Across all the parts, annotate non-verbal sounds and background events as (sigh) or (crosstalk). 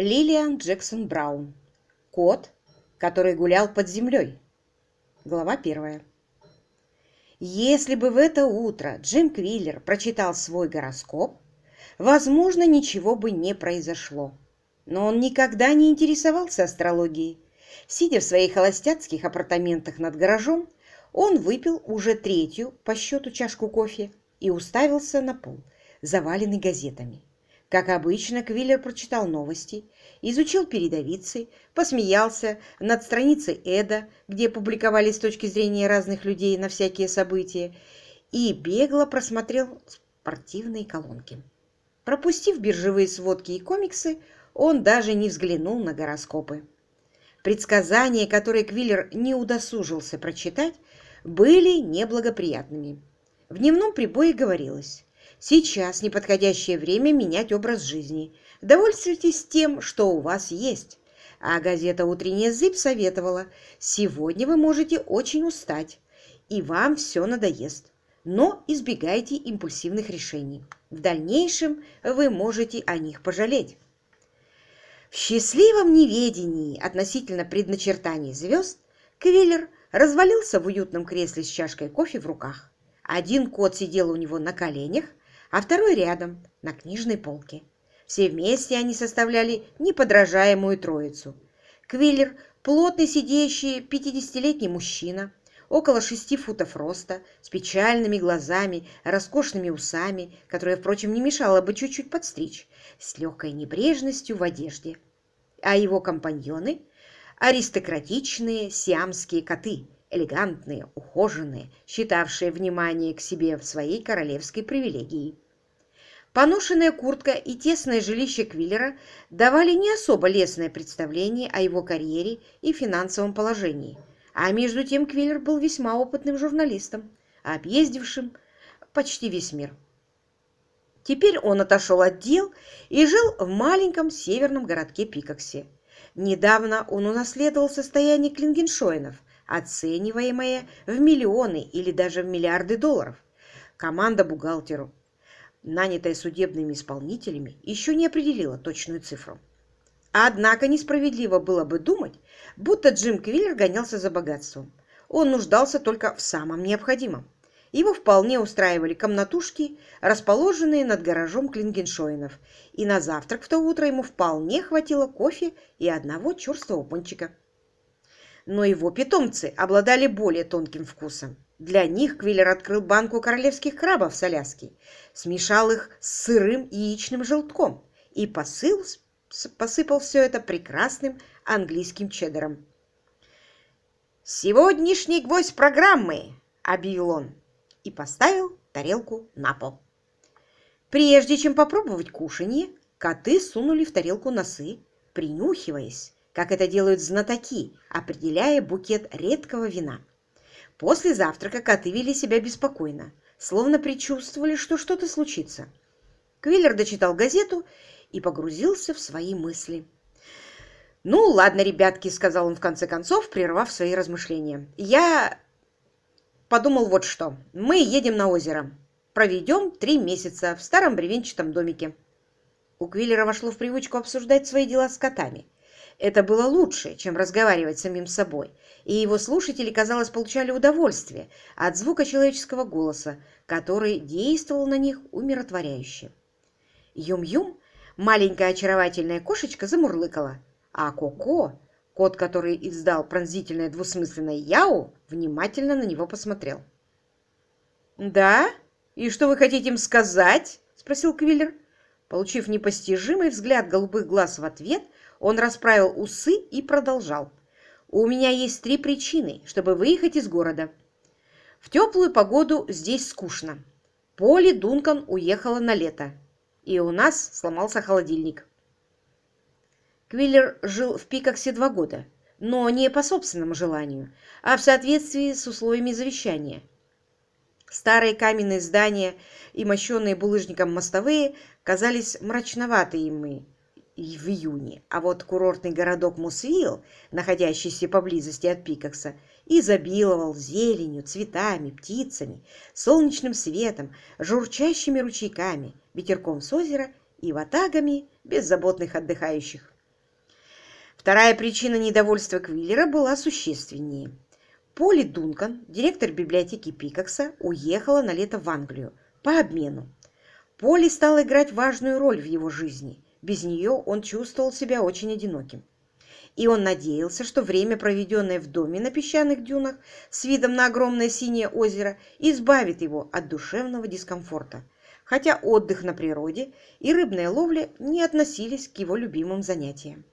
Лилиан Джексон Браун. Кот, который гулял под землей. Глава первая. Если бы в это утро Джим Квиллер прочитал свой гороскоп, возможно, ничего бы не произошло. Но он никогда не интересовался астрологией. Сидя в своих холостяцких апартаментах над гаражом, он выпил уже третью по счету чашку кофе и уставился на пол, заваленный газетами. Как обычно, Квиллер прочитал новости, изучил передовицы, посмеялся над страницей Эда, где публиковались точки зрения разных людей на всякие события, и бегло просмотрел спортивные колонки. Пропустив биржевые сводки и комиксы, он даже не взглянул на гороскопы. Предсказания, которые Квиллер не удосужился прочитать, были неблагоприятными. В дневном прибое говорилось Сейчас неподходящее время менять образ жизни. Довольствуйтесь тем, что у вас есть. А газета «Утренняя зыбь» советовала, сегодня вы можете очень устать, и вам все надоест. Но избегайте импульсивных решений. В дальнейшем вы можете о них пожалеть. В счастливом неведении относительно предначертаний звезд Квиллер развалился в уютном кресле с чашкой кофе в руках. Один кот сидел у него на коленях, а второй рядом, на книжной полке. Все вместе они составляли неподражаемую троицу. Квиллер – плотный сидящий пятидесятилетний мужчина, около шести футов роста, с печальными глазами, роскошными усами, которые, впрочем, не мешало бы чуть-чуть подстричь, с легкой небрежностью в одежде. А его компаньоны – аристократичные сиамские коты – элегантные, ухоженные, считавшие внимание к себе в своей королевской привилегией. Поношенная куртка и тесное жилище Квиллера давали не особо лестное представление о его карьере и финансовом положении, а между тем Квиллер был весьма опытным журналистом, объездившим почти весь мир. Теперь он отошел от дел и жил в маленьком северном городке Пикоксе. Недавно он унаследовал состояние Клингеншоинов – оцениваемое в миллионы или даже в миллиарды долларов. Команда бухгалтеру, нанятая судебными исполнителями, еще не определила точную цифру. Однако несправедливо было бы думать, будто Джим Квиллер гонялся за богатством. Он нуждался только в самом необходимом. Его вполне устраивали комнатушки, расположенные над гаражом Клингеншоинов, и на завтрак в то утро ему вполне хватило кофе и одного черствого пончика но его питомцы обладали более тонким вкусом. Для них Квиллер открыл банку королевских крабов с Аляски, смешал их с сырым яичным желтком и посыл, посыпал все это прекрасным английским чеддером. «Сегодняшний гвоздь программы!» – объявил он и поставил тарелку на пол. Прежде чем попробовать кушанье, коты сунули в тарелку носы, принюхиваясь, как это делают знатоки, определяя букет редкого вина. После завтрака коты вели себя беспокойно, словно предчувствовали, что что-то случится. Квиллер дочитал газету и погрузился в свои мысли. «Ну, ладно, ребятки», — сказал он в конце концов, прервав свои размышления. «Я подумал вот что. Мы едем на озеро. Проведем три месяца в старом бревенчатом домике». У Квиллера вошло в привычку обсуждать свои дела с котами — это было лучше, чем разговаривать с самим собой, и его слушатели, казалось, получали удовольствие от звука человеческого голоса, который действовал на них умиротворяюще. Юм-Юм, маленькая очаровательная кошечка, замурлыкала, а Коко, кот, который издал пронзительное двусмысленное «Яу», внимательно на него посмотрел. «Да? И что вы хотите им сказать?» — спросил Квиллер. Получив непостижимый взгляд голубых глаз в ответ, он расправил усы и продолжал. «У меня есть три причины, чтобы выехать из города. В теплую погоду здесь скучно. Поли Дункан уехала на лето, и у нас сломался холодильник». Квиллер жил в Пикаксе два года, но не по собственному желанию, а в соответствии с условиями завещания. Старые каменные здания и мощенные булыжником мостовые казались мрачноватыми в июне, а вот курортный городок Мусвилл, находящийся поблизости от Пикакса, изобиловал зеленью, цветами, птицами, солнечным светом, журчащими ручейками, ветерком с озера и ватагами беззаботных отдыхающих. Вторая причина недовольства Квиллера была существеннее. Поли Дункан, директор библиотеки Пикакса, уехала на лето в Англию по обмену. Поли стала играть важную роль в его жизни. Без нее он чувствовал себя очень одиноким. И он надеялся, что время, проведенное в доме на песчаных дюнах с видом на огромное синее озеро, избавит его от душевного дискомфорта, хотя отдых на природе и рыбная ловля не относились к его любимым занятиям.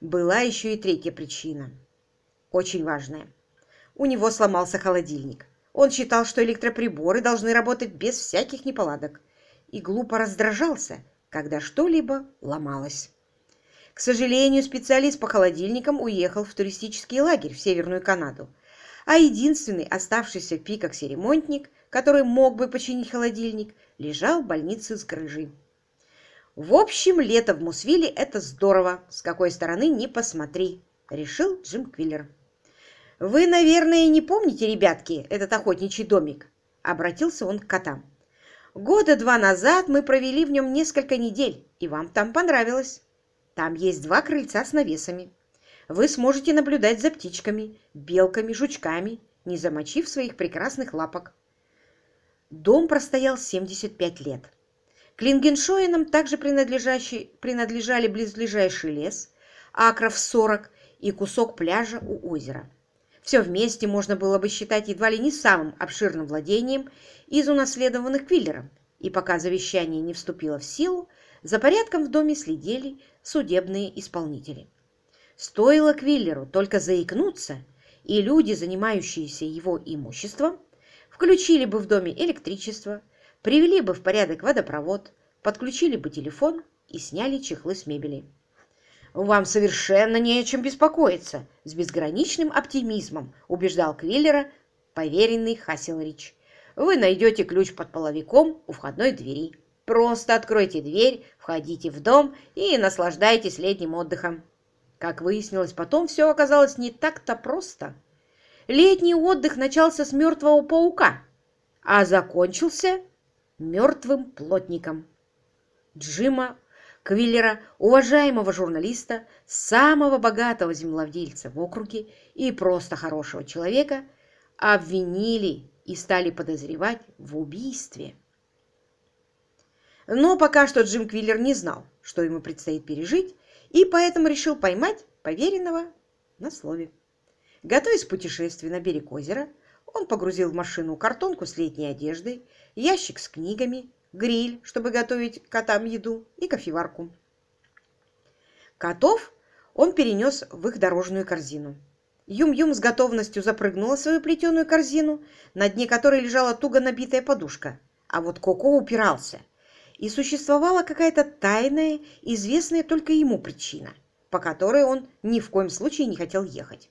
Была еще и третья причина, очень важная. У него сломался холодильник. Он считал, что электроприборы должны работать без всяких неполадок и глупо раздражался, когда что-либо ломалось. К сожалению, специалист по холодильникам уехал в туристический лагерь в Северную Канаду, а единственный оставшийся в Пикаксе ремонтник, который мог бы починить холодильник, лежал в больнице с грыжей. В общем, лето в Мусвиле – это здорово, с какой стороны не посмотри, решил Джим Квиллер. Вы, наверное, не помните, ребятки, этот охотничий домик? Обратился он к котам. Года два назад мы провели в нем несколько недель, и вам там понравилось. Там есть два крыльца с навесами. Вы сможете наблюдать за птичками, белками, жучками, не замочив своих прекрасных лапок. Дом простоял 75 лет. Клингеншоинам также принадлежали близлежащий лес, акров 40 и кусок пляжа у озера. Все вместе можно было бы считать едва ли не самым обширным владением из унаследованных Квиллером, и пока завещание не вступило в силу, за порядком в доме следили судебные исполнители. Стоило Квиллеру только заикнуться, и люди, занимающиеся его имуществом, включили бы в доме электричество, привели бы в порядок водопровод, подключили бы телефон и сняли чехлы с мебели. «Вам совершенно не о чем беспокоиться», — с безграничным оптимизмом убеждал Квиллера поверенный Хасселрич. «Вы найдете ключ под половиком у входной двери. Просто откройте дверь, входите в дом и наслаждайтесь летним отдыхом». Как выяснилось потом, все оказалось не так-то просто. Летний отдых начался с мертвого паука, а закончился мертвым плотником. Джима Квиллера, уважаемого журналиста, самого богатого землевладельца в округе и просто хорошего человека, обвинили и стали подозревать в убийстве. Но пока что Джим Квиллер не знал, что ему предстоит пережить, и поэтому решил поймать поверенного на слове. Готовясь к путешествию на берег озера, он погрузил в машину картонку с летней одеждой, ящик с книгами, гриль, чтобы готовить котам еду, и кофеварку. Котов он перенес в их дорожную корзину. Юм-Юм с готовностью запрыгнула в свою плетеную корзину, на дне которой лежала туго набитая подушка, а вот Коко упирался. И существовала какая-то тайная, известная только ему причина, по которой он ни в коем случае не хотел ехать.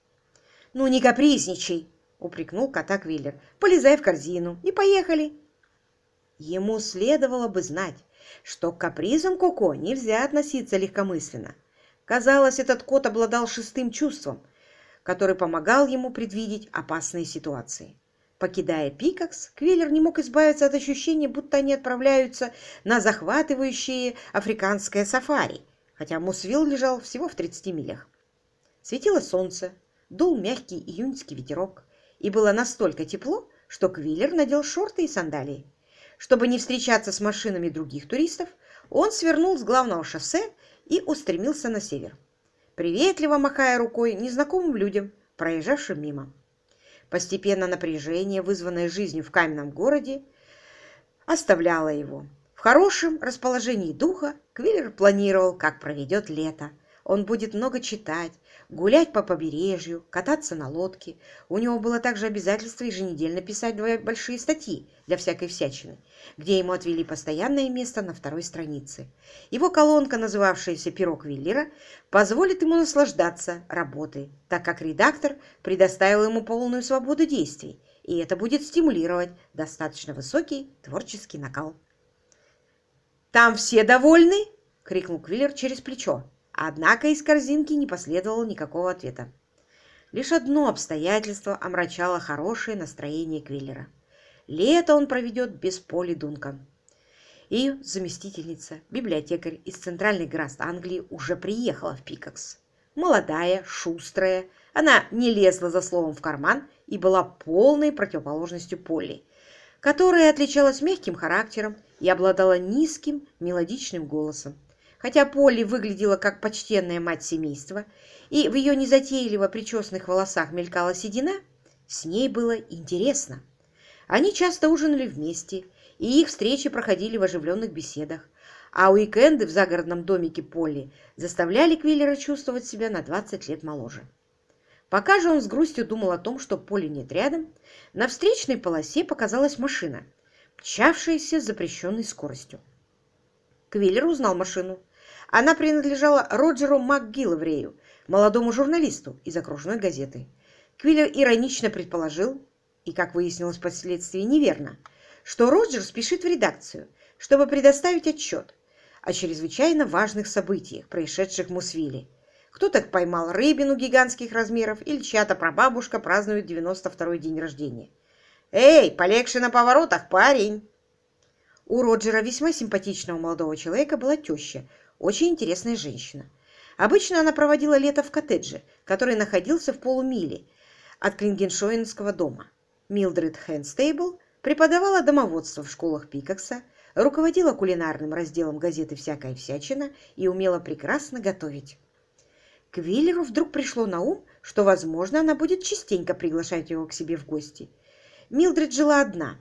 «Ну, не капризничай!» — упрекнул кота Квиллер. «Полезай в корзину и поехали!» Ему следовало бы знать, что к капризам Коко нельзя относиться легкомысленно. Казалось, этот кот обладал шестым чувством, который помогал ему предвидеть опасные ситуации. Покидая Пикакс, Квиллер не мог избавиться от ощущения, будто они отправляются на захватывающее африканское сафари, хотя Мусвилл лежал всего в 30 милях. Светило солнце, дул мягкий июньский ветерок, и было настолько тепло, что Квиллер надел шорты и сандалии. Чтобы не встречаться с машинами других туристов, он свернул с главного шоссе и устремился на север, приветливо махая рукой незнакомым людям, проезжавшим мимо. Постепенно напряжение, вызванное жизнью в каменном городе, оставляло его. В хорошем расположении духа Квиллер планировал, как проведет лето. Он будет много читать, гулять по побережью, кататься на лодке. У него было также обязательство еженедельно писать две большие статьи для всякой всячины, где ему отвели постоянное место на второй странице. Его колонка, называвшаяся «Пирог Виллера», позволит ему наслаждаться работой, так как редактор предоставил ему полную свободу действий, и это будет стимулировать достаточно высокий творческий накал. «Там все довольны?» — крикнул Квиллер через плечо. Однако из корзинки не последовало никакого ответа. Лишь одно обстоятельство омрачало хорошее настроение Квиллера. Лето он проведет без Поли Дункан. Ее заместительница, библиотекарь из центральной граст Англии, уже приехала в Пикакс. молодая, шустрая. Она не лезла за словом в карман и была полной противоположностью Полли, которая отличалась мягким характером и обладала низким мелодичным голосом. Хотя Полли выглядела как почтенная мать семейства, и в ее незатейливо причесанных волосах мелькала седина, с ней было интересно. Они часто ужинали вместе, и их встречи проходили в оживленных беседах, а уикенды в загородном домике Полли заставляли Квиллера чувствовать себя на 20 лет моложе. Пока же он с грустью думал о том, что Полли нет рядом, на встречной полосе показалась машина, мчавшаяся с запрещенной скоростью. Квиллер узнал машину. Она принадлежала Роджеру МакГилловрею, молодому журналисту из окружной газеты. Квиллер иронично предположил, и, как выяснилось впоследствии, неверно, что Роджер спешит в редакцию, чтобы предоставить отчет о чрезвычайно важных событиях, происшедших в Мусвиле. Кто-то поймал рыбину гигантских размеров или чья-то прабабушка празднует 92-й день рождения. «Эй, полегче на поворотах, парень!» У Роджера, весьма симпатичного молодого человека, была теща, очень интересная женщина. Обычно она проводила лето в коттедже, который находился в полумиле от Клингеншоинского дома. Милдред Хэнстейбл преподавала домоводство в школах Пикакса, руководила кулинарным разделом газеты «Всякая всячина» и умела прекрасно готовить. Квиллеру вдруг пришло на ум, что, возможно, она будет частенько приглашать его к себе в гости. Милдред жила одна.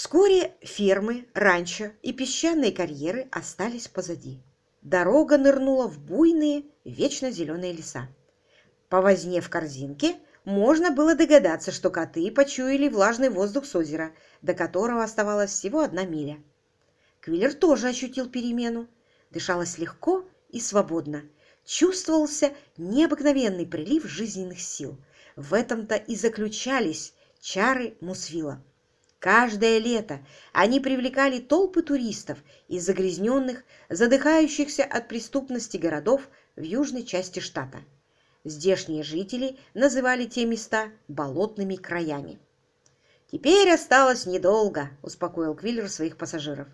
Вскоре фермы, ранчо и песчаные карьеры остались позади. Дорога нырнула в буйные, вечно зеленые леса. По возне в корзинке можно было догадаться, что коты почуяли влажный воздух с озера, до которого оставалась всего одна миля. Квиллер тоже ощутил перемену. Дышалось легко и свободно. Чувствовался необыкновенный прилив жизненных сил. В этом-то и заключались чары Мусвила. Каждое лето они привлекали толпы туристов из загрязненных, задыхающихся от преступности городов в южной части штата. Здешние жители называли те места болотными краями. «Теперь осталось недолго», — успокоил Квиллер своих пассажиров.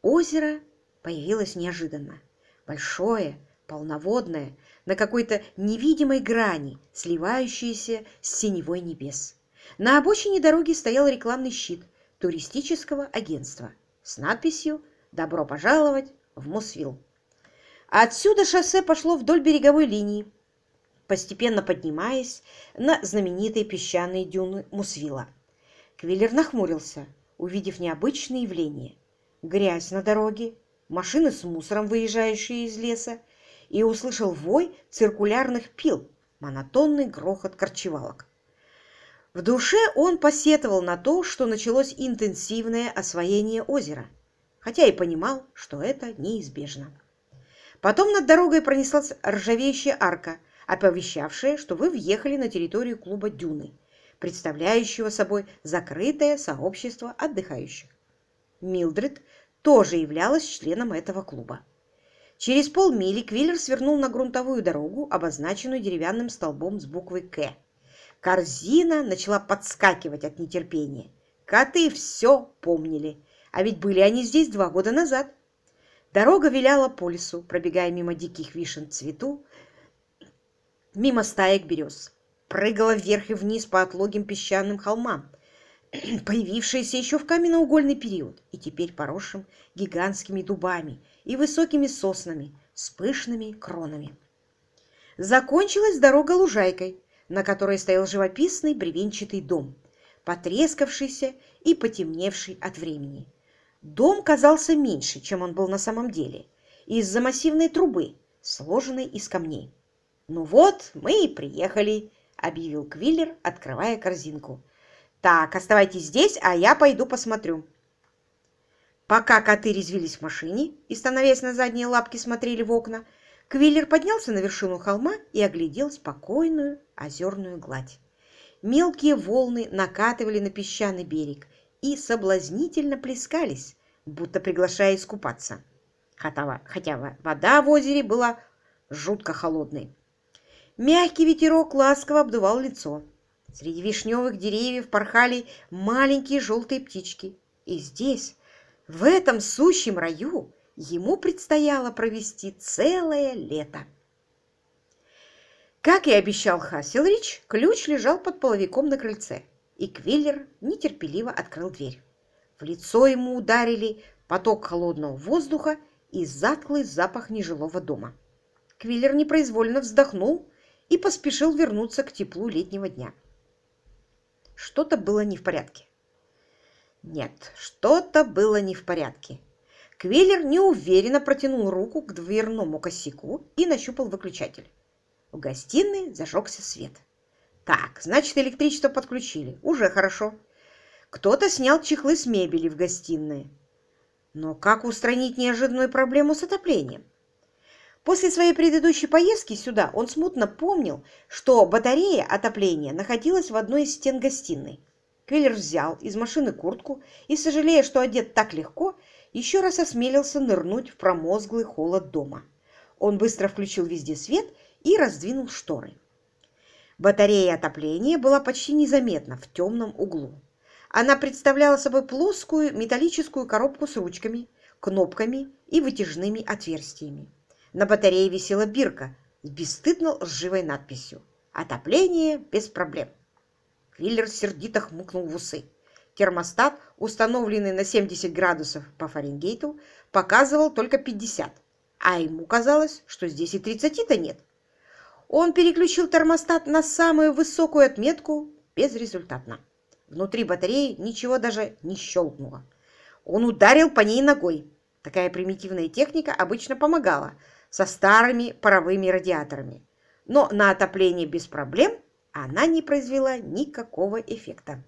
Озеро появилось неожиданно. Большое, полноводное, на какой-то невидимой грани, сливающееся с синевой небес. На обочине дороги стоял рекламный щит туристического агентства с надписью «Добро пожаловать в Мосвилл». Отсюда шоссе пошло вдоль береговой линии, постепенно поднимаясь на знаменитые песчаные дюны Мусвила. Квиллер нахмурился, увидев необычное явление. Грязь на дороге, машины с мусором, выезжающие из леса, и услышал вой циркулярных пил, монотонный грохот корчевалок. В душе он посетовал на то, что началось интенсивное освоение озера, хотя и понимал, что это неизбежно. Потом над дорогой пронеслась ржавеющая арка – оповещавшее, что вы въехали на территорию клуба «Дюны», представляющего собой закрытое сообщество отдыхающих. Милдред тоже являлась членом этого клуба. Через полмили Квиллер свернул на грунтовую дорогу, обозначенную деревянным столбом с буквой «К». Корзина начала подскакивать от нетерпения. Коты все помнили, а ведь были они здесь два года назад. Дорога виляла по лесу, пробегая мимо диких вишен цвету, мимо стаек берез, прыгала вверх и вниз по отлогим песчаным холмам, (clears throat) появившиеся еще в каменноугольный период и теперь поросшим гигантскими дубами и высокими соснами с пышными кронами. Закончилась дорога лужайкой, на которой стоял живописный бревенчатый дом, потрескавшийся и потемневший от времени. Дом казался меньше, чем он был на самом деле, из-за массивной трубы, сложенной из камней. «Ну вот, мы и приехали», — объявил Квиллер, открывая корзинку. «Так, оставайтесь здесь, а я пойду посмотрю». Пока коты резвились в машине и, становясь на задние лапки, смотрели в окна, Квиллер поднялся на вершину холма и оглядел спокойную озерную гладь. Мелкие волны накатывали на песчаный берег и соблазнительно плескались, будто приглашая искупаться. Хотя вода в озере была жутко холодной. Мягкий ветерок ласково обдувал лицо. Среди вишневых деревьев порхали маленькие желтые птички. И здесь, в этом сущем раю, ему предстояло провести целое лето. Как и обещал Хасселрич, ключ лежал под половиком на крыльце, и Квиллер нетерпеливо открыл дверь. В лицо ему ударили поток холодного воздуха и затклый запах нежилого дома. Квиллер непроизвольно вздохнул и поспешил вернуться к теплу летнего дня. Что-то было не в порядке. Нет, что-то было не в порядке. Квиллер неуверенно протянул руку к дверному косяку и нащупал выключатель. В гостиной зажегся свет. Так, значит, электричество подключили. Уже хорошо. Кто-то снял чехлы с мебели в гостиной. Но как устранить неожиданную проблему с отоплением? После своей предыдущей поездки сюда он смутно помнил, что батарея отопления находилась в одной из стен гостиной. Квиллер взял из машины куртку и, сожалея, что одет так легко, еще раз осмелился нырнуть в промозглый холод дома. Он быстро включил везде свет и раздвинул шторы. Батарея отопления была почти незаметна в темном углу. Она представляла собой плоскую металлическую коробку с ручками, кнопками и вытяжными отверстиями. На батарее висела бирка с бесстыдно лживой надписью «Отопление без проблем». Квиллер сердито хмукнул в усы. Термостат, установленный на 70 градусов по Фаренгейту, показывал только 50, а ему казалось, что здесь и 30-то нет. Он переключил термостат на самую высокую отметку безрезультатно. Внутри батареи ничего даже не щелкнуло. Он ударил по ней ногой. Такая примитивная техника обычно помогала со старыми паровыми радиаторами. Но на отопление без проблем она не произвела никакого эффекта.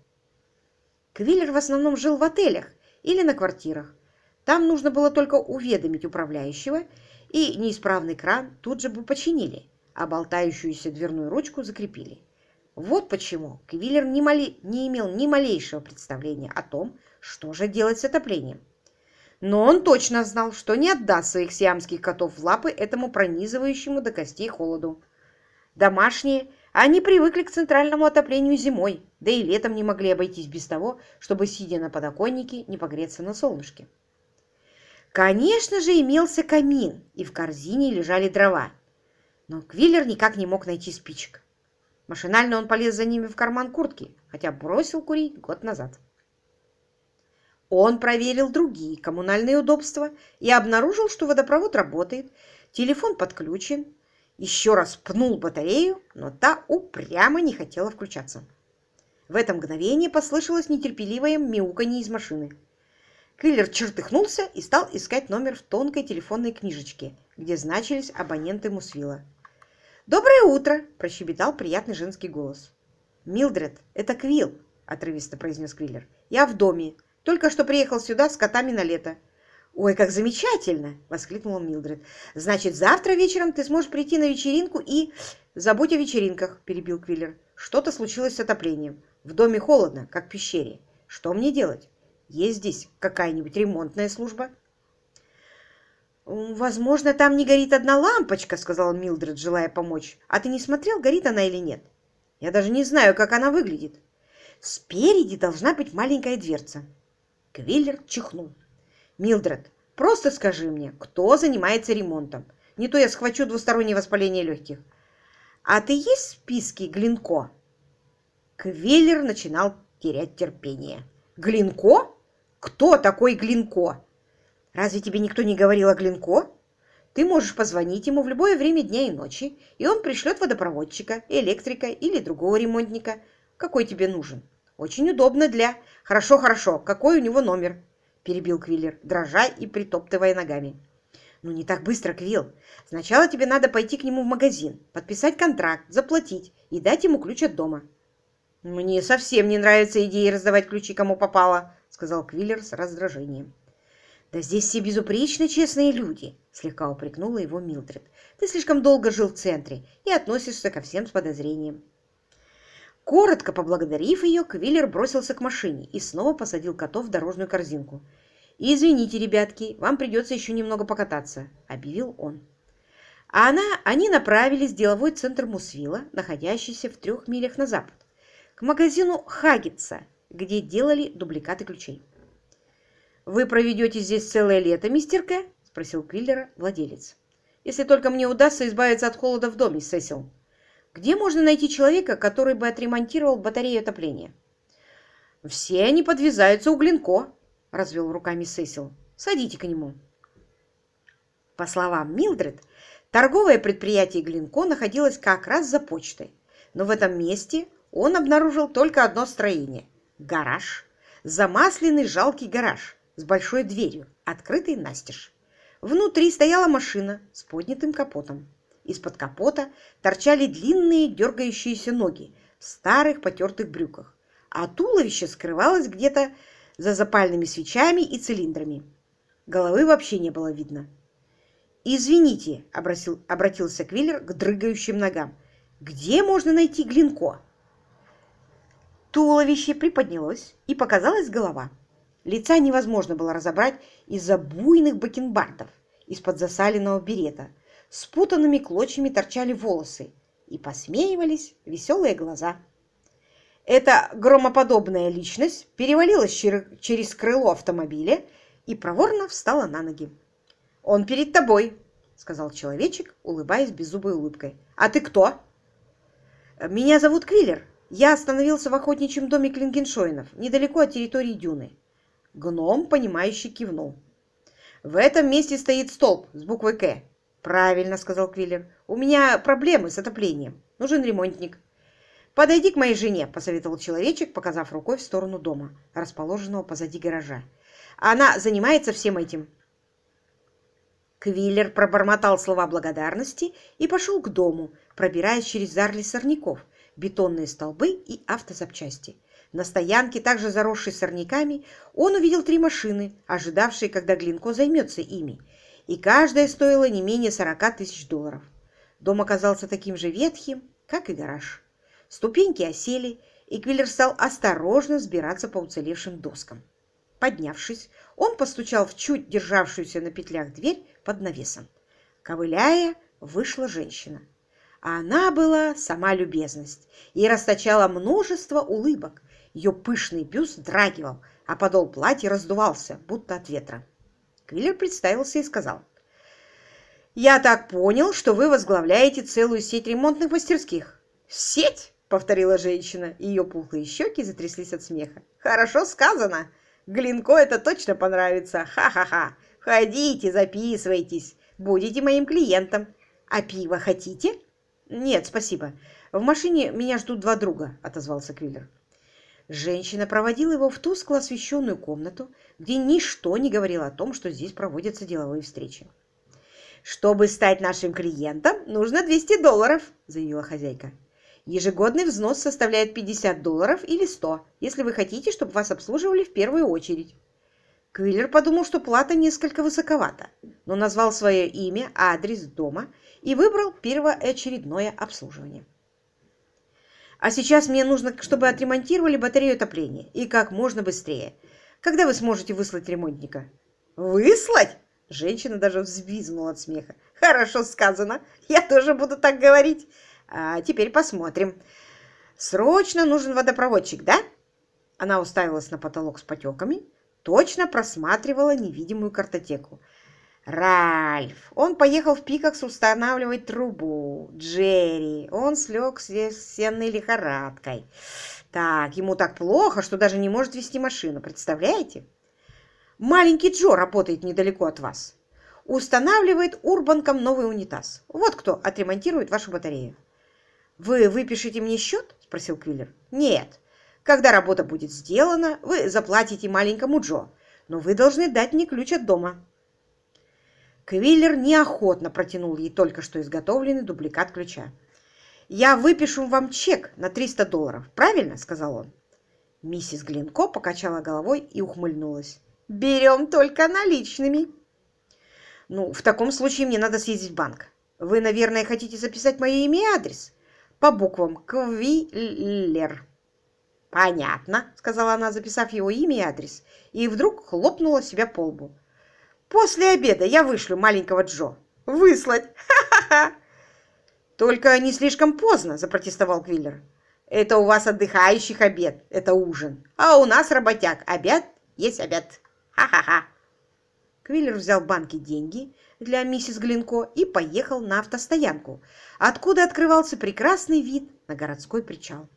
Квиллер в основном жил в отелях или на квартирах. Там нужно было только уведомить управляющего, и неисправный кран тут же бы починили а болтающуюся дверную ручку закрепили. Вот почему Квиллер не, моли... не имел ни малейшего представления о том, что же делать с отоплением. Но он точно знал, что не отдаст своих сиамских котов в лапы этому пронизывающему до костей холоду. Домашние, они привыкли к центральному отоплению зимой, да и летом не могли обойтись без того, чтобы, сидя на подоконнике, не погреться на солнышке. Конечно же, имелся камин, и в корзине лежали дрова, но Квиллер никак не мог найти спичек. Машинально он полез за ними в карман куртки, хотя бросил курить год назад. Он проверил другие коммунальные удобства и обнаружил, что водопровод работает, телефон подключен, еще раз пнул батарею, но та упрямо не хотела включаться. В это мгновение послышалось нетерпеливое мяуканье из машины. Квиллер чертыхнулся и стал искать номер в тонкой телефонной книжечке, где значились абоненты Мусвила. «Доброе утро!» – прощебетал приятный женский голос. «Милдред, это Квилл!» – отрывисто произнес Квиллер. «Я в доме. Только что приехал сюда с котами на лето». «Ой, как замечательно!» – воскликнула Милдред. «Значит, завтра вечером ты сможешь прийти на вечеринку и...» «Забудь о вечеринках!» – перебил Квиллер. «Что-то случилось с отоплением. В доме холодно, как в пещере. Что мне делать? Есть здесь какая-нибудь ремонтная служба?» «Возможно, там не горит одна лампочка», — сказала Милдред, желая помочь. «А ты не смотрел, горит она или нет? Я даже не знаю, как она выглядит. Спереди должна быть маленькая дверца». Квиллер чихнул. «Милдред, просто скажи мне, кто занимается ремонтом? Не то я схвачу двустороннее воспаление легких. А ты есть в списке Глинко?» Квиллер начинал терять терпение. «Глинко? Кто такой Глинко?» Разве тебе никто не говорил о Глинко? Ты можешь позвонить ему в любое время дня и ночи, и он пришлет водопроводчика, электрика или другого ремонтника. Какой тебе нужен? Очень удобно для... Хорошо, хорошо. Какой у него номер? Перебил Квиллер, дрожа и притоптывая ногами. Ну, не так быстро, Квилл. Сначала тебе надо пойти к нему в магазин, подписать контракт, заплатить и дать ему ключ от дома. Мне совсем не нравится идея раздавать ключи кому попало, сказал Квиллер с раздражением. «Да здесь все безупречно честные люди», — слегка упрекнула его Милдред. «Ты слишком долго жил в центре и относишься ко всем с подозрением». Коротко поблагодарив ее, Квиллер бросился к машине и снова посадил котов в дорожную корзинку. «Извините, ребятки, вам придется еще немного покататься», — объявил он. А она, они направились в деловой центр Мусвила, находящийся в трех милях на запад, к магазину Хаггетса, где делали дубликаты ключей. «Вы проведете здесь целое лето, мистер К?» – спросил Квиллера владелец. «Если только мне удастся избавиться от холода в доме, Сесил. Где можно найти человека, который бы отремонтировал батарею отопления?» «Все они подвязаются у Глинко», — развел руками Сесил. «Садите к нему». По словам Милдред, торговое предприятие Глинко находилось как раз за почтой, но в этом месте он обнаружил только одно строение – гараж, замасленный жалкий гараж с большой дверью, открытой настежь. Внутри стояла машина с поднятым капотом. Из-под капота торчали длинные дергающиеся ноги в старых потертых брюках, а туловище скрывалось где-то за запальными свечами и цилиндрами. Головы вообще не было видно. «Извините», — обратил, обратился Квиллер к дрыгающим ногам, — «где можно найти Глинко?» Туловище приподнялось, и показалась голова. Лица невозможно было разобрать из-за буйных бакенбардов, из-под засаленного берета. Спутанными клочьями торчали волосы, и посмеивались веселые глаза. Эта громоподобная личность перевалилась через крыло автомобиля и проворно встала на ноги. «Он перед тобой», — сказал человечек, улыбаясь беззубой улыбкой. «А ты кто?» «Меня зовут Квиллер. Я остановился в охотничьем доме Клингеншойнов, недалеко от территории дюны». Гном, понимающий, кивнул. «В этом месте стоит столб с буквой «К». «Правильно», — сказал Квиллер. «У меня проблемы с отоплением. Нужен ремонтник». «Подойди к моей жене», — посоветовал человечек, показав рукой в сторону дома, расположенного позади гаража. «Она занимается всем этим. Квиллер пробормотал слова благодарности и пошел к дому, пробираясь через зарли сорняков, бетонные столбы и автозапчасти. На стоянке, также заросшей сорняками, он увидел три машины, ожидавшие, когда Глинко займется ими, и каждая стоила не менее 40 тысяч долларов. Дом оказался таким же ветхим, как и гараж. Ступеньки осели, и Квиллер стал осторожно взбираться по уцелевшим доскам. Поднявшись, он постучал в чуть державшуюся на петлях дверь под навесом. Ковыляя, вышла женщина. Она была сама любезность и расточала множество улыбок. Ее пышный бюст драгивал, а подол платья раздувался, будто от ветра. Квиллер представился и сказал, «Я так понял, что вы возглавляете целую сеть ремонтных мастерских». «Сеть?» — повторила женщина, и ее пухлые щеки затряслись от смеха. «Хорошо сказано. Глинко это точно понравится. Ха-ха-ха. Ходите, записывайтесь. Будете моим клиентом. А пиво хотите? Нет, спасибо. В машине меня ждут два друга, отозвался Квиллер. Женщина проводила его в тускло освещенную комнату, где ничто не говорило о том, что здесь проводятся деловые встречи. «Чтобы стать нашим клиентом, нужно 200 долларов», — заявила хозяйка. «Ежегодный взнос составляет 50 долларов или 100, если вы хотите, чтобы вас обслуживали в первую очередь». Квиллер подумал, что плата несколько высоковата, но назвал свое имя, адрес дома и выбрал первоочередное обслуживание. «А сейчас мне нужно, чтобы отремонтировали батарею отопления, и как можно быстрее. Когда вы сможете выслать ремонтника?» «Выслать?» Женщина даже взвизгнула от смеха. «Хорошо сказано. Я тоже буду так говорить. А теперь посмотрим. Срочно нужен водопроводчик, да?» Она уставилась на потолок с потеками, точно просматривала невидимую картотеку. Ральф. Он поехал в Пикакс устанавливать трубу. Джерри. Он слег с сенной лихорадкой. Так, ему так плохо, что даже не может вести машину. Представляете? Маленький Джо работает недалеко от вас. Устанавливает урбанком новый унитаз. Вот кто отремонтирует вашу батарею. «Вы выпишите мне счет?» – спросил Квиллер. «Нет. Когда работа будет сделана, вы заплатите маленькому Джо, но вы должны дать мне ключ от дома». Квиллер неохотно протянул ей только что изготовленный дубликат ключа. «Я выпишу вам чек на 300 долларов, правильно?» – сказал он. Миссис Глинко покачала головой и ухмыльнулась. «Берем только наличными». «Ну, в таком случае мне надо съездить в банк. Вы, наверное, хотите записать мое имя и адрес?» «По буквам Квиллер». «Понятно», — сказала она, записав его имя и адрес, и вдруг хлопнула себя по лбу. «После обеда я вышлю маленького Джо. Выслать! Ха-ха-ха!» «Только не слишком поздно», — запротестовал Квиллер. «Это у вас отдыхающих обед, это ужин, а у нас работяг. Обед есть обед. Ха-ха-ха!» Квиллер взял в банке деньги для миссис Глинко и поехал на автостоянку, откуда открывался прекрасный вид на городской причал.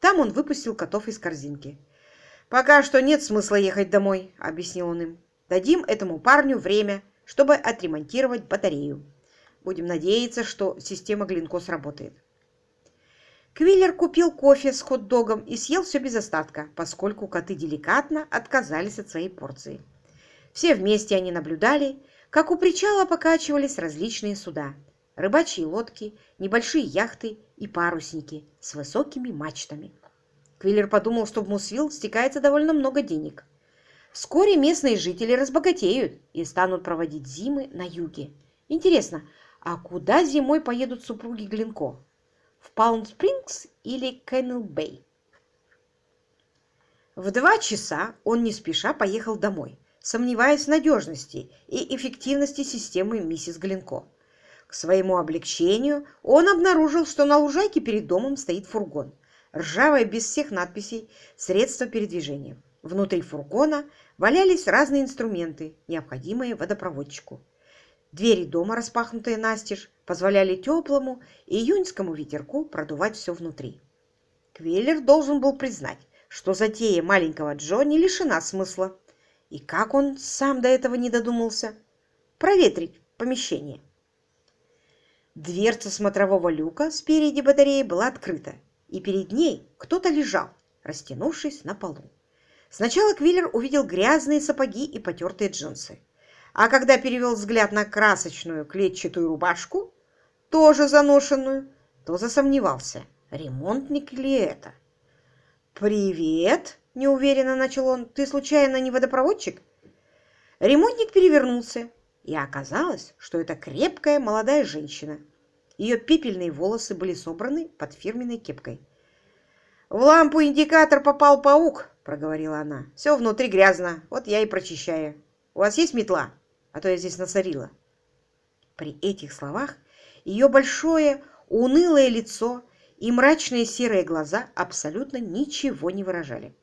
Там он выпустил котов из корзинки. «Пока что нет смысла ехать домой», — объяснил он им. «Дадим этому парню время, чтобы отремонтировать батарею. Будем надеяться, что система Глинко сработает». Квиллер купил кофе с хот-догом и съел все без остатка, поскольку коты деликатно отказались от своей порции. Все вместе они наблюдали, как у причала покачивались различные суда. Рыбачьи лодки, небольшие яхты и парусники с высокими мачтами. Квиллер подумал, что в Мусвилл стекается довольно много денег. Вскоре местные жители разбогатеют и станут проводить зимы на юге. Интересно, а куда зимой поедут супруги Глинко? В Палм-Спрингс или Кеннел-Бэй? В два часа он не спеша поехал домой, сомневаясь в надежности и эффективности системы миссис Глинко. К своему облегчению он обнаружил, что на лужайке перед домом стоит фургон. Ржавое, без всех надписей, средство передвижения. Внутри фургона валялись разные инструменты, необходимые водопроводчику. Двери дома, распахнутые настежь, позволяли теплому июньскому ветерку продувать все внутри. Квеллер должен был признать, что затея маленького Джо не лишена смысла. И как он сам до этого не додумался? Проветрить помещение. Дверца смотрового люка спереди батареи была открыта, и перед ней кто-то лежал, растянувшись на полу. Сначала Квиллер увидел грязные сапоги и потертые джинсы. А когда перевел взгляд на красочную клетчатую рубашку, тоже заношенную, то засомневался, ремонтник ли это. «Привет!» – неуверенно начал он. «Ты случайно не водопроводчик?» Ремонтник перевернулся, и оказалось, что это крепкая молодая женщина. Ее пепельные волосы были собраны под фирменной кепкой. «В лампу индикатор попал паук», — проговорила она. «Все внутри грязно, вот я и прочищаю. У вас есть метла? А то я здесь насорила». При этих словах ее большое унылое лицо и мрачные серые глаза абсолютно ничего не выражали.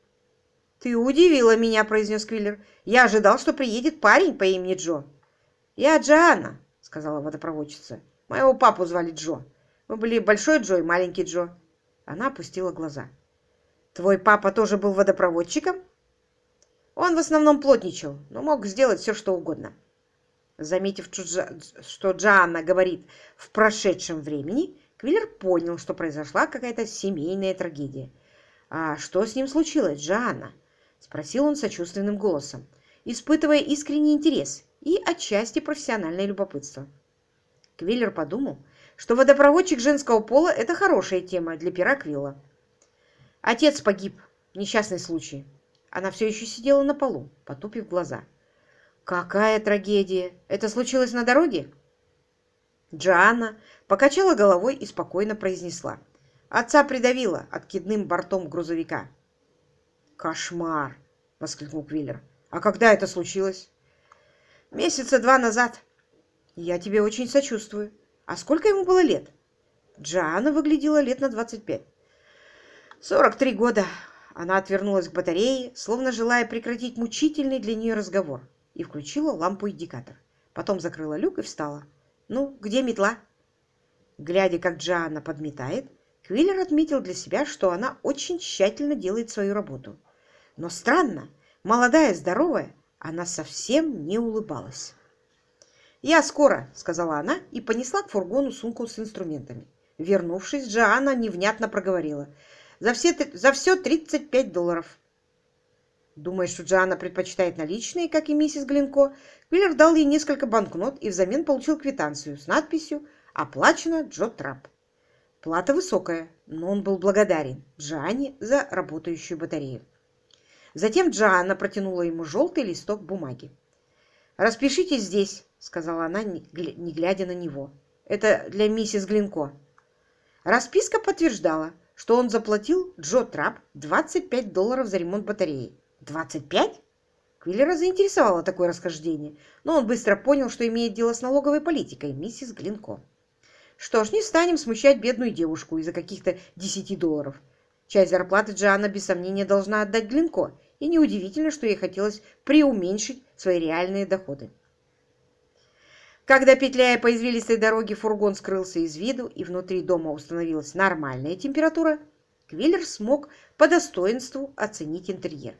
«Ты удивила меня», — произнес Квиллер. «Я ожидал, что приедет парень по имени Джо». «Я Джоанна», — сказала водопроводчица. «Моего папу звали Джо. Мы были Большой Джо и Маленький Джо». Она опустила глаза. «Твой папа тоже был водопроводчиком?» «Он в основном плотничал, но мог сделать все, что угодно». Заметив, что Джоанна говорит в прошедшем времени, Квиллер понял, что произошла какая-то семейная трагедия. «А что с ним случилось, Джоанна?» — спросил он сочувственным голосом, испытывая искренний интерес и отчасти профессиональное любопытство. Квиллер подумал, что водопроводчик женского пола – это хорошая тема для пера Квилла. Отец погиб. Несчастный случай. Она все еще сидела на полу, потупив глаза. «Какая трагедия! Это случилось на дороге?» Джоанна покачала головой и спокойно произнесла. Отца придавило откидным бортом грузовика. «Кошмар!» — воскликнул Квиллер. «А когда это случилось?» Месяца два назад. Я тебе очень сочувствую. А сколько ему было лет? Джоанна выглядела лет на 25. 43 года. Она отвернулась к батарее, словно желая прекратить мучительный для нее разговор, и включила лампу-индикатор. Потом закрыла люк и встала. «Ну, где метла?» Глядя, как Джоанна подметает, Квиллер отметил для себя, что она очень тщательно делает свою работу. Но странно, молодая, здоровая, она совсем не улыбалась. «Я скоро», — сказала она и понесла к фургону сумку с инструментами. Вернувшись, Джоанна невнятно проговорила. «За все, за все 35 долларов». Думая, что Джоанна предпочитает наличные, как и миссис Глинко, Квиллер дал ей несколько банкнот и взамен получил квитанцию с надписью «Оплачено Джо Трапп». Плата высокая, но он был благодарен Джоанне за работающую батарею. Затем Джоанна протянула ему желтый листок бумаги. «Распишитесь здесь», — сказала она, не глядя на него. «Это для миссис Глинко». Расписка подтверждала, что он заплатил Джо Трап 25 долларов за ремонт батареи. «25?» Квиллера заинтересовало такое расхождение, но он быстро понял, что имеет дело с налоговой политикой миссис Глинко. Что ж, не станем смущать бедную девушку из-за каких-то 10 долларов. Часть зарплаты Джоанна без сомнения должна отдать Глинко, и неудивительно, что ей хотелось преуменьшить свои реальные доходы. Когда, петляя по извилистой дороге, фургон скрылся из виду и внутри дома установилась нормальная температура, Квиллер смог по достоинству оценить интерьер.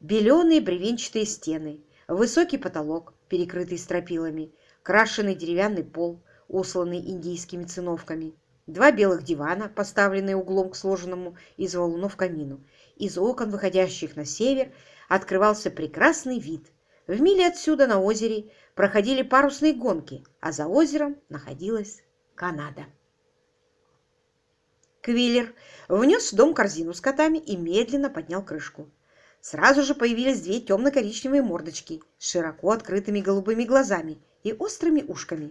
Беленые бревенчатые стены, высокий потолок, перекрытый стропилами, крашеный деревянный пол, усланный индийскими циновками, два белых дивана, поставленные углом к сложенному из валунов камину. Из окон, выходящих на север, открывался прекрасный вид. В миле отсюда на озере проходили парусные гонки, а за озером находилась Канада. Квиллер внес в дом корзину с котами и медленно поднял крышку. Сразу же появились две темно-коричневые мордочки с широко открытыми голубыми глазами и острыми ушками.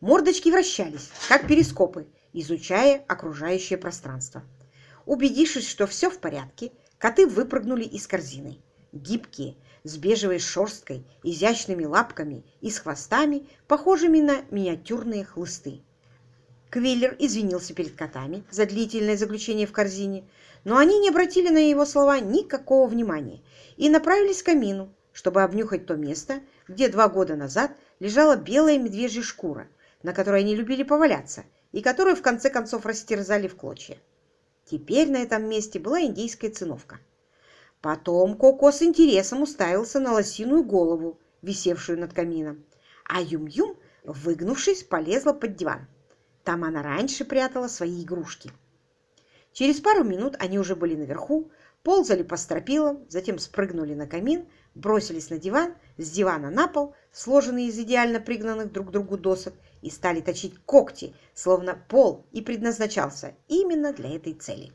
Мордочки вращались, как перископы, изучая окружающее пространство. Убедившись, что все в порядке, коты выпрыгнули из корзины. Гибкие, с бежевой шерсткой, изящными лапками и с хвостами, похожими на миниатюрные хлысты. Квиллер извинился перед котами за длительное заключение в корзине, но они не обратили на его слова никакого внимания и направились к камину, чтобы обнюхать то место, где два года назад лежала белая медвежья шкура, на которой они любили поваляться и которую в конце концов растерзали в клочья. Теперь на этом месте была индейская циновка. Потом Коко с интересом уставился на лосиную голову, висевшую над камином, а Юм-Юм, выгнувшись, полезла под диван. Там она раньше прятала свои игрушки. Через пару минут они уже были наверху, ползали по стропилам, затем спрыгнули на камин, бросились на диван, с дивана на пол, сложенные из идеально пригнанных друг к другу досок, и стали точить когти, словно пол и предназначался именно для этой цели.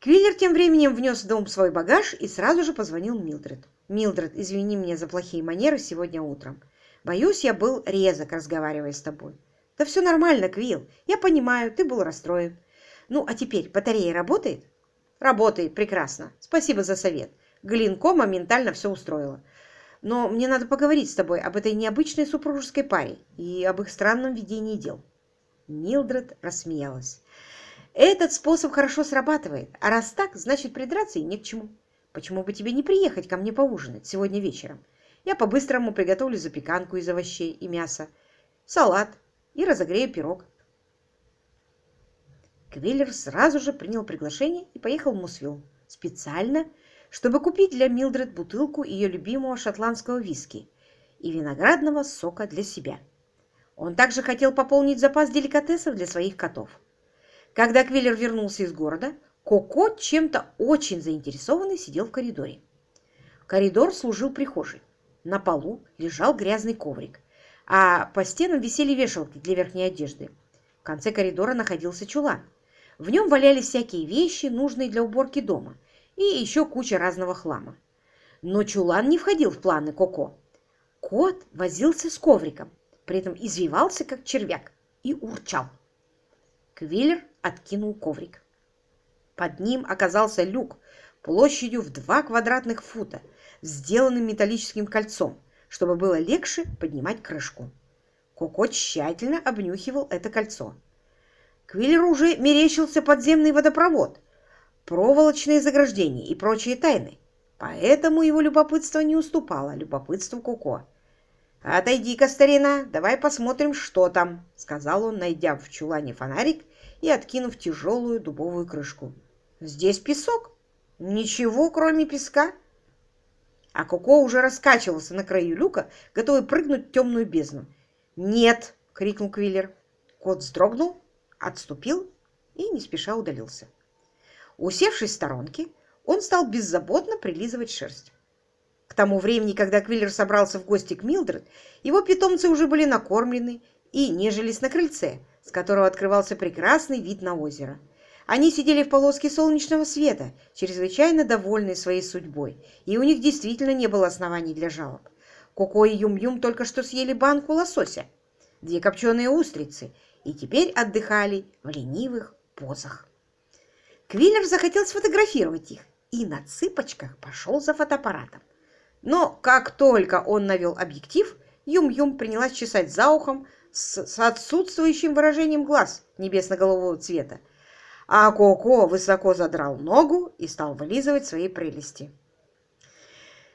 Квиллер тем временем внес в дом свой багаж и сразу же позвонил Милдред. «Милдред, извини меня за плохие манеры сегодня утром. Боюсь, я был резок, разговаривая с тобой». «Да все нормально, Квилл. Я понимаю, ты был расстроен. Ну, а теперь батарея работает?» «Работает, прекрасно. Спасибо за совет. Глинко моментально все устроила. Но мне надо поговорить с тобой об этой необычной супружеской паре и об их странном ведении дел». Милдред рассмеялась. «Этот способ хорошо срабатывает, а раз так, значит придраться и не к чему. Почему бы тебе не приехать ко мне поужинать сегодня вечером? Я по-быстрому приготовлю запеканку из овощей и мяса, салат и разогрею пирог. Квиллер сразу же принял приглашение и поехал в Мусвилл. Специально, чтобы купить для Милдред бутылку ее любимого шотландского виски и виноградного сока для себя. Он также хотел пополнить запас деликатесов для своих котов. Когда Квиллер вернулся из города, Коко чем-то очень заинтересованный сидел в коридоре. Коридор служил прихожей. На полу лежал грязный коврик, а по стенам висели вешалки для верхней одежды. В конце коридора находился чулан. В нем валялись всякие вещи, нужные для уборки дома, и еще куча разного хлама. Но чулан не входил в планы Коко. Кот возился с ковриком, при этом извивался, как червяк, и урчал. Квиллер откинул коврик. Под ним оказался люк площадью в два квадратных фута, сделанным металлическим кольцом, чтобы было легче поднимать крышку. Коко тщательно обнюхивал это кольцо. Квиллеру уже мерещился подземный водопровод, проволочные заграждения и прочие тайны, поэтому его любопытство не уступало любопытству Коко. «Отойди-ка, старина, давай посмотрим, что там», — сказал он, найдя в чулане фонарик и откинув тяжелую дубовую крышку. «Здесь песок. Ничего, кроме песка». А Коко уже раскачивался на краю люка, готовый прыгнуть в темную бездну. «Нет!» — крикнул Квиллер. Кот вздрогнул отступил и не спеша удалился. Усевшись в сторонке, он стал беззаботно прилизывать шерсть. К тому времени, когда Квиллер собрался в гости к Милдред, его питомцы уже были накормлены и нежились на крыльце, с которого открывался прекрасный вид на озеро. Они сидели в полоске солнечного света, чрезвычайно довольные своей судьбой, и у них действительно не было оснований для жалоб. Коко и Юм-Юм только что съели банку лосося, две копченые устрицы и теперь отдыхали в ленивых позах. Квиллер захотел сфотографировать их и на цыпочках пошел за фотоаппаратом. Но как только он навел объектив, Юм-Юм принялась чесать за ухом с, с отсутствующим выражением глаз небесно-голубого цвета, а Коко высоко задрал ногу и стал вылизывать свои прелести.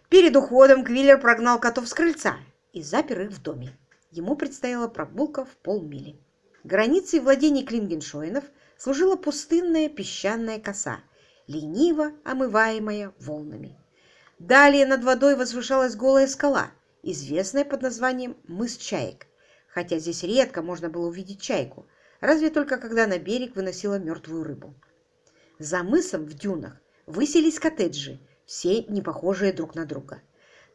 Перед уходом Квиллер прогнал котов с крыльца и запер их в доме. ему предстояла прогулка в полмили. Границей владений Клингеншоинов служила пустынная песчаная коса, лениво омываемая волнами. Далее над водой возвышалась голая скала, известная под названием «Мыс Чаек», хотя здесь редко можно было увидеть чайку, разве только когда на берег выносила мертвую рыбу. За мысом в дюнах высились коттеджи, все не похожие друг на друга.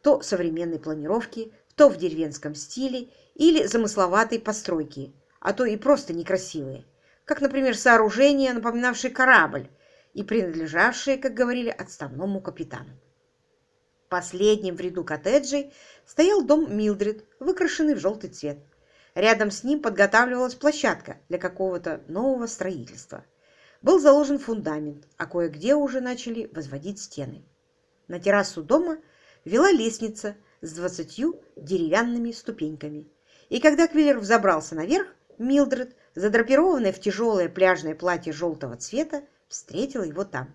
То современной планировки, то в деревенском стиле или замысловатой постройки, а то и просто некрасивые, как, например, сооружения, напоминавшие корабль и принадлежавшие, как говорили, отставному капитану. Последним в ряду коттеджей стоял дом Милдрид, выкрашенный в желтый цвет. Рядом с ним подготавливалась площадка для какого-то нового строительства. Был заложен фундамент, а кое-где уже начали возводить стены. На террасу дома вела лестница с двадцатью деревянными ступеньками. И когда Квиллер взобрался наверх, Милдред, задрапированная в тяжелое пляжное платье желтого цвета, встретила его там.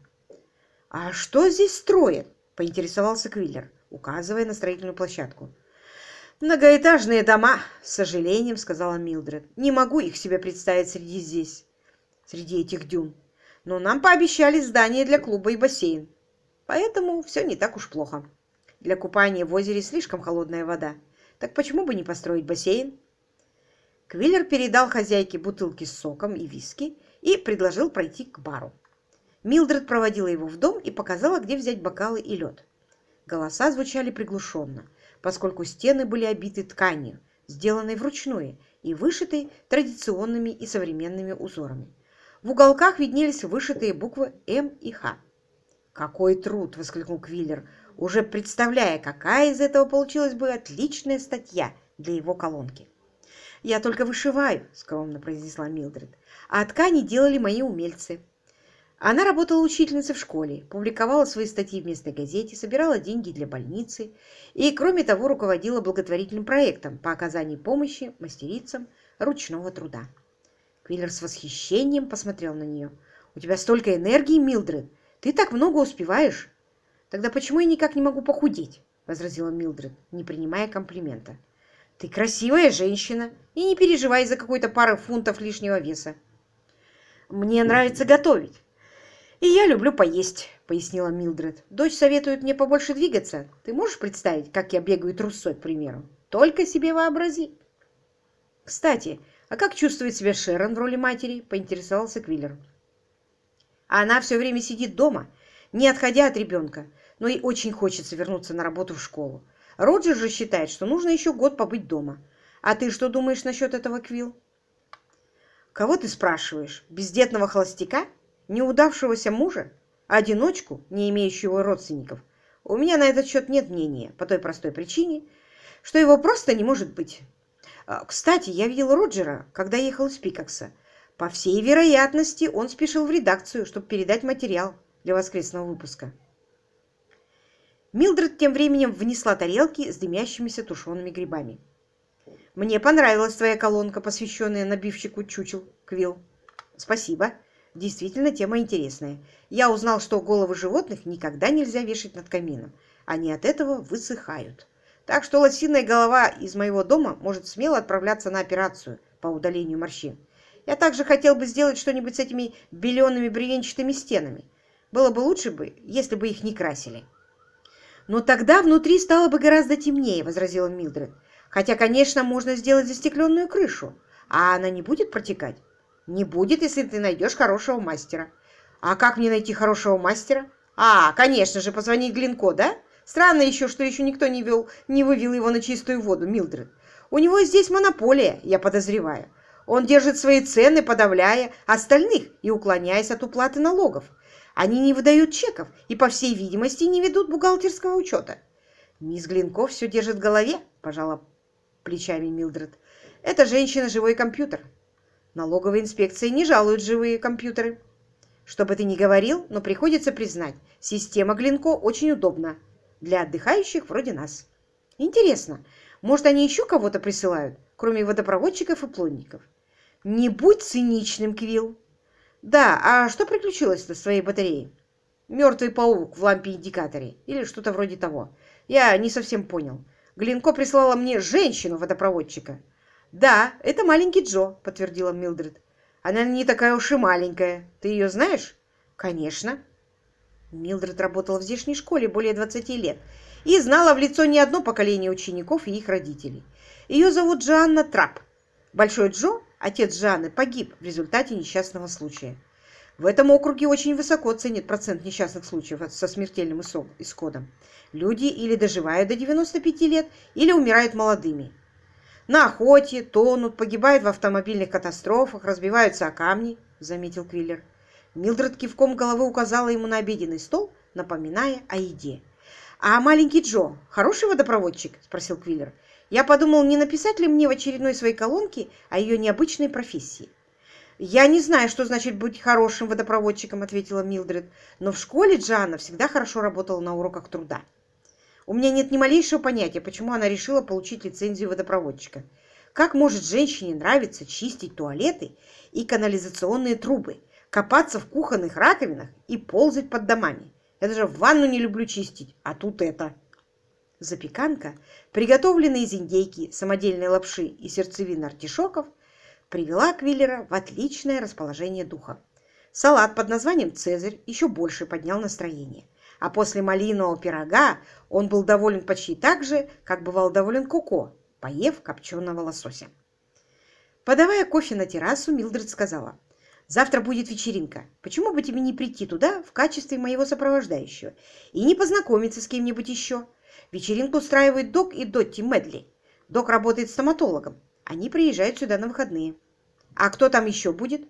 «А что здесь строят?» – поинтересовался Квиллер, указывая на строительную площадку. «Многоэтажные дома», – с сожалением сказала Милдред. «Не могу их себе представить среди здесь, среди этих дюн. Но нам пообещали здание для клуба и бассейн. Поэтому все не так уж плохо. Для купания в озере слишком холодная вода. Так почему бы не построить бассейн?» Квиллер передал хозяйке бутылки с соком и виски и предложил пройти к бару. Милдред проводила его в дом и показала, где взять бокалы и лед. Голоса звучали приглушенно, поскольку стены были обиты тканью, сделанной вручную и вышитой традиционными и современными узорами. В уголках виднелись вышитые буквы «М» и «Х». «Какой труд!» — воскликнул Квиллер, уже представляя, какая из этого получилась бы отличная статья для его колонки. «Я только вышиваю», — скромно произнесла Милдред, «а ткани делали мои умельцы». Она работала учительницей в школе, публиковала свои статьи в местной газете, собирала деньги для больницы и, кроме того, руководила благотворительным проектом по оказанию помощи мастерицам ручного труда. Квиллер с восхищением посмотрел на нее. «У тебя столько энергии, Милдред! Ты так много успеваешь!» «Тогда почему я никак не могу похудеть?» — возразила Милдред, не принимая комплимента. «Ты красивая женщина, и не переживай за какой-то пары фунтов лишнего веса. Мне нравится готовить. «И я люблю поесть», — пояснила Милдред. «Дочь советует мне побольше двигаться. Ты можешь представить, как я бегаю трусой, к примеру? Только себе вообрази». «Кстати, а как чувствует себя Шерон в роли матери?» — поинтересовался Квиллер. «Она все время сидит дома, не отходя от ребенка, но ей очень хочется вернуться на работу в школу. Роджер же считает, что нужно еще год побыть дома. А ты что думаешь насчет этого, Квилл?» «Кого ты спрашиваешь? Бездетного холостяка?» Неудавшегося мужа, одиночку, не имеющего родственников, у меня на этот счет нет мнения, по той простой причине, что его просто не может быть. А, кстати, я видел Роджера, когда ехал из Пикакса. По всей вероятности, он спешил в редакцию, чтобы передать материал для воскресного выпуска. Милдред тем временем внесла тарелки с дымящимися тушеными грибами. «Мне понравилась твоя колонка, посвященная набивщику чучел, Квилл. Спасибо. Действительно, тема интересная. Я узнал, что головы животных никогда нельзя вешать над камином. Они от этого высыхают. Так что лосиная голова из моего дома может смело отправляться на операцию по удалению морщин. Я также хотел бы сделать что-нибудь с этими белеными бревенчатыми стенами. Было бы лучше бы, если бы их не красили. «Но тогда внутри стало бы гораздо темнее», — возразила Милдред. «Хотя, конечно, можно сделать застекленную крышу, а она не будет протекать. Не будет, если ты найдешь хорошего мастера. А как мне найти хорошего мастера? А, конечно же, позвонить Глинко, да? Странно еще, что еще никто не, вел, не вывел его на чистую воду, Милдред. У него здесь монополия, я подозреваю. Он держит свои цены, подавляя остальных и уклоняясь от уплаты налогов. Они не выдают чеков и, по всей видимости, не ведут бухгалтерского учета. Мисс Глинко все держит в голове, пожала плечами Милдред. Эта женщина живой компьютер. Налоговая инспекция не жалует живые компьютеры. Что бы ты ни говорил, но приходится признать, система Глинко очень удобна для отдыхающих вроде нас. Интересно, может, они еще кого-то присылают, кроме водопроводчиков и плотников? Не будь циничным, Квилл. Да, а что приключилось-то с твоей батареей? Мертвый паук в лампе-индикаторе или что-то вроде того. Я не совсем понял. Глинко прислала мне женщину-водопроводчика. «Да, это маленький Джо», — подтвердила Милдред. «Она не такая уж и маленькая. Ты ее знаешь?» «Конечно». Милдред работала в здешней школе более 20 лет и знала в лицо не одно поколение учеников и их родителей. Ее зовут Джоанна Трап. Большой Джо, отец Жанны, погиб в результате несчастного случая. В этом округе очень высоко ценят процент несчастных случаев со смертельным исходом. Люди или доживают до 95 лет, или умирают молодыми. На охоте, тонут, погибают в автомобильных катастрофах, разбиваются о камни, заметил Квиллер. Милдред кивком головы указала ему на обеденный стол, напоминая о еде. «А маленький Джо хороший водопроводчик?» – спросил Квиллер. «Я подумал, не написать ли мне в очередной своей колонке о ее необычной профессии?» «Я не знаю, что значит быть хорошим водопроводчиком», — ответила Милдред. «но в школе Джанна всегда хорошо работала на уроках труда. У меня нет ни малейшего понятия, почему она решила получить лицензию водопроводчика. Как может женщине нравиться чистить туалеты и канализационные трубы, копаться в кухонных раковинах и ползать под домами? Я даже ванну не люблю чистить, а тут это». Запеканка, приготовленная из индейки, самодельной лапши и сердцевины артишоков – привела Квиллера в отличное расположение духа. Салат под названием «Цезарь» еще больше поднял настроение. А после малинового пирога он был доволен почти так же, как бывал доволен Коко, поев копченого лосося. Подавая кофе на террасу, Милдред сказала, «Завтра будет вечеринка. Почему бы тебе не прийти туда в качестве моего сопровождающего и не познакомиться с кем-нибудь еще? Вечеринку устраивают Док и Дотти Медли. Док работает стоматологом. Они приезжают сюда на выходные. А кто там еще будет?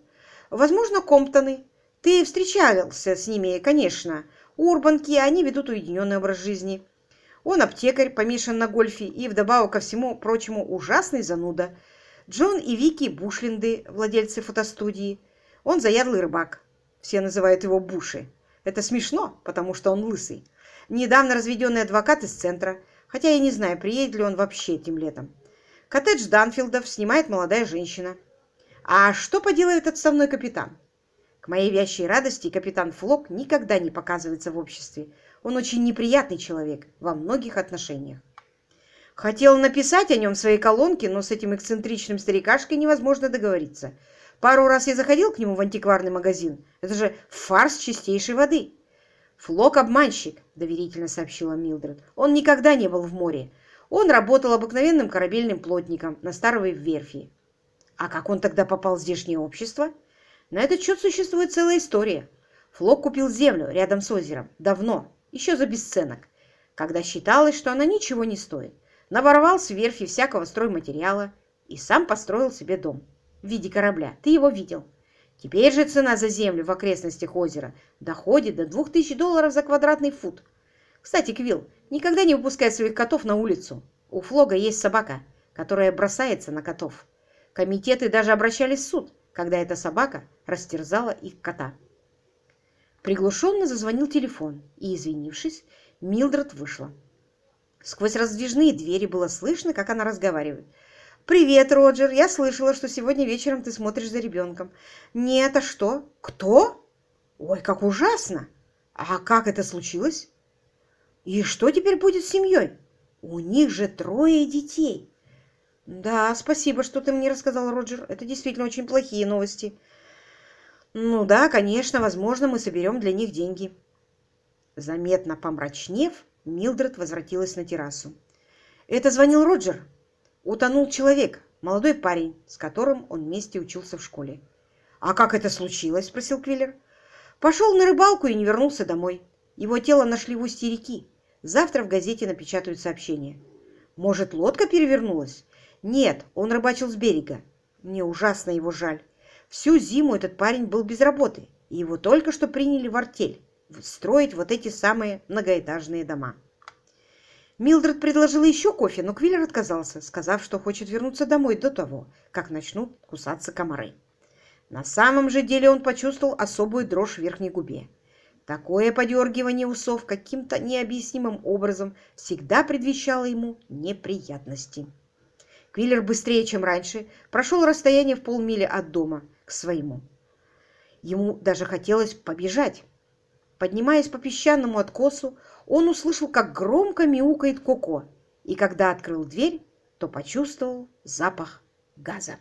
Возможно, Комптоны. Ты встречался с ними, конечно. Урбанки, они ведут уединенный образ жизни. Он аптекарь, помешан на гольфе и, вдобавок ко всему прочему, ужасный зануда. Джон и Вики Бушлинды, владельцы фотостудии. Он заядлый рыбак. Все называют его Буши. Это смешно, потому что он лысый. Недавно разведенный адвокат из центра, хотя я не знаю, приедет ли он вообще этим летом. Коттедж Данфилдов снимает молодая женщина. А что поделает отставной капитан? К моей вящей радости капитан Флок никогда не показывается в обществе. Он очень неприятный человек во многих отношениях. Хотел написать о нем в своей колонке, но с этим эксцентричным старикашкой невозможно договориться. Пару раз я заходил к нему в антикварный магазин. Это же фарс чистейшей воды. «Флок – обманщик», – доверительно сообщила Милдред. «Он никогда не был в море. Он работал обыкновенным корабельным плотником на старой верфи. А как он тогда попал в здешнее общество? На этот счет существует целая история. Флок купил землю рядом с озером. Давно, еще за бесценок, когда считалось, что она ничего не стоит. Наворовал с верфи всякого стройматериала и сам построил себе дом в виде корабля. Ты его видел. Теперь же цена за землю в окрестностях озера доходит до 2000 долларов за квадратный фут. Кстати, Квилл, никогда не выпускай своих котов на улицу. У Флога есть собака, которая бросается на котов. Комитеты даже обращались в суд, когда эта собака растерзала их кота. Приглушенно зазвонил телефон, и, извинившись, Милдред вышла. Сквозь раздвижные двери было слышно, как она разговаривает. «Привет, Роджер. Я слышала, что сегодня вечером ты смотришь за ребенком». «Нет, а что? Кто? Ой, как ужасно! А как это случилось? И что теперь будет с семьей? У них же трое детей». «Да, спасибо, что ты мне рассказал, Роджер. Это действительно очень плохие новости». «Ну да, конечно, возможно, мы соберем для них деньги». Заметно помрачнев, Милдред возвратилась на террасу. «Это звонил Роджер. Утонул человек, молодой парень, с которым он вместе учился в школе». «А как это случилось?» – спросил Квиллер. «Пошел на рыбалку и не вернулся домой. Его тело нашли в устье реки. Завтра в газете напечатают сообщение. Может, лодка перевернулась? Нет, он рыбачил с берега. Мне ужасно его жаль. Всю зиму этот парень был без работы, и его только что приняли в артель строить вот эти самые многоэтажные дома. Милдред предложила еще кофе, но Квиллер отказался, сказав, что хочет вернуться домой до того, как начнут кусаться комары. На самом же деле он почувствовал особую дрожь в верхней губе. Такое подергивание усов каким-то необъяснимым образом всегда предвещало ему неприятности. Квиллер быстрее, чем раньше, прошел расстояние в полмили от дома к своему. Ему даже хотелось побежать. Поднимаясь по песчаному откосу, он услышал, как громко мяукает Коко, и когда открыл дверь, то почувствовал запах газа.